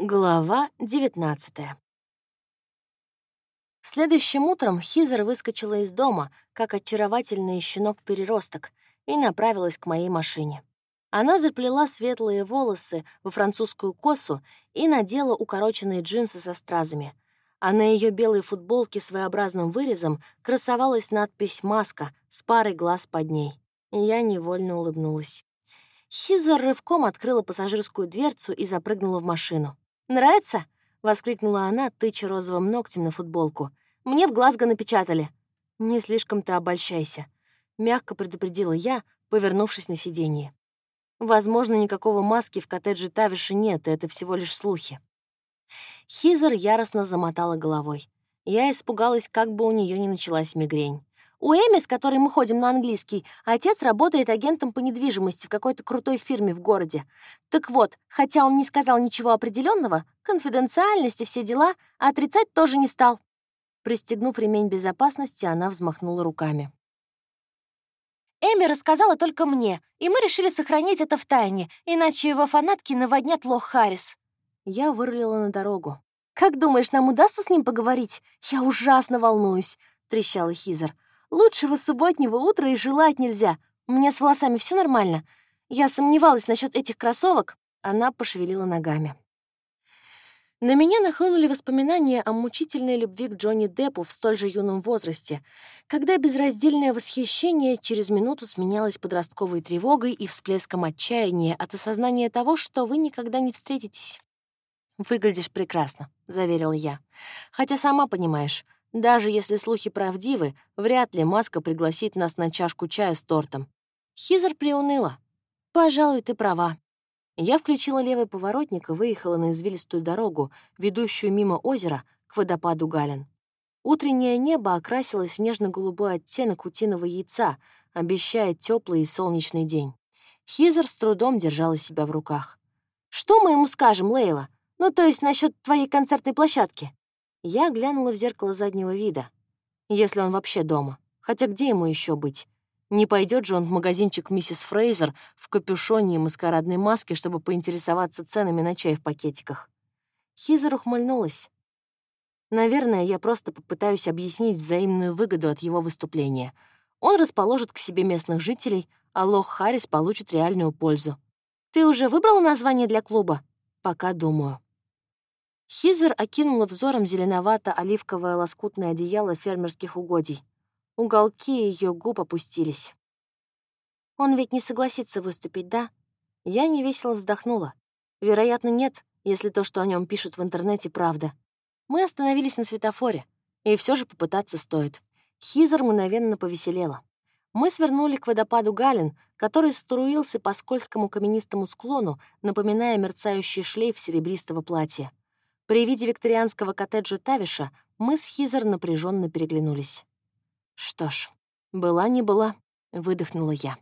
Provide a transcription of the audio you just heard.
Глава 19 Следующим утром Хизер выскочила из дома, как очаровательный щенок-переросток, и направилась к моей машине. Она заплела светлые волосы во французскую косу и надела укороченные джинсы со стразами. А на ее белой футболке с своеобразным вырезом красовалась надпись «Маска» с парой глаз под ней. Я невольно улыбнулась. Хизер рывком открыла пассажирскую дверцу и запрыгнула в машину. «Нравится?» — воскликнула она, тыча розовым ногтем на футболку. «Мне в Глазго напечатали». «Не слишком-то обольщайся», — мягко предупредила я, повернувшись на сиденье. «Возможно, никакого маски в коттедже Тавиши нет, и это всего лишь слухи». Хизер яростно замотала головой. Я испугалась, как бы у нее не началась мигрень. У Эми, с которой мы ходим на английский, отец работает агентом по недвижимости в какой-то крутой фирме в городе. Так вот, хотя он не сказал ничего определенного, конфиденциальности все дела, отрицать тоже не стал. Пристегнув ремень безопасности, она взмахнула руками. Эми рассказала только мне, и мы решили сохранить это в тайне, иначе его фанатки наводнят Лох Харрис. Я вырулила на дорогу. «Как думаешь, нам удастся с ним поговорить? Я ужасно волнуюсь», — трещала Хизер. Лучшего субботнего утра и желать нельзя. У меня с волосами все нормально. Я сомневалась насчет этих кроссовок. Она пошевелила ногами. На меня нахлынули воспоминания о мучительной любви к Джонни Деппу в столь же юном возрасте, когда безраздельное восхищение через минуту сменялось подростковой тревогой и всплеском отчаяния от осознания того, что вы никогда не встретитесь. «Выглядишь прекрасно», — заверила я. «Хотя сама понимаешь, даже если слухи правдивы, вряд ли Маска пригласит нас на чашку чая с тортом. Хизер приуныла. «Пожалуй, ты права». Я включила левый поворотник и выехала на извилистую дорогу, ведущую мимо озера к водопаду Гален. Утреннее небо окрасилось в нежно-голубой оттенок утиного яйца, обещая теплый и солнечный день. Хизер с трудом держала себя в руках. «Что мы ему скажем, Лейла? Ну, то есть насчет твоей концертной площадки?» Я глянула в зеркало заднего вида. Если он вообще дома. Хотя где ему еще быть? Не пойдет же он в магазинчик миссис Фрейзер в капюшоне и маскарадной маске, чтобы поинтересоваться ценами на чай в пакетиках. Хизер ухмыльнулась. Наверное, я просто попытаюсь объяснить взаимную выгоду от его выступления. Он расположит к себе местных жителей, а Лох Харрис получит реальную пользу. «Ты уже выбрала название для клуба?» «Пока думаю». Хизер окинула взором зеленовато-оливковое лоскутное одеяло фермерских угодий. Уголки ее губ опустились. «Он ведь не согласится выступить, да?» Я невесело вздохнула. «Вероятно, нет, если то, что о нем пишут в интернете, правда. Мы остановились на светофоре, и все же попытаться стоит». Хизер мгновенно повеселела. Мы свернули к водопаду Галин, который струился по скользкому каменистому склону, напоминая мерцающий шлейф серебристого платья. При виде викторианского коттеджа Тавиша мы с Хизер напряженно переглянулись. «Что ж, была не была», — выдохнула я.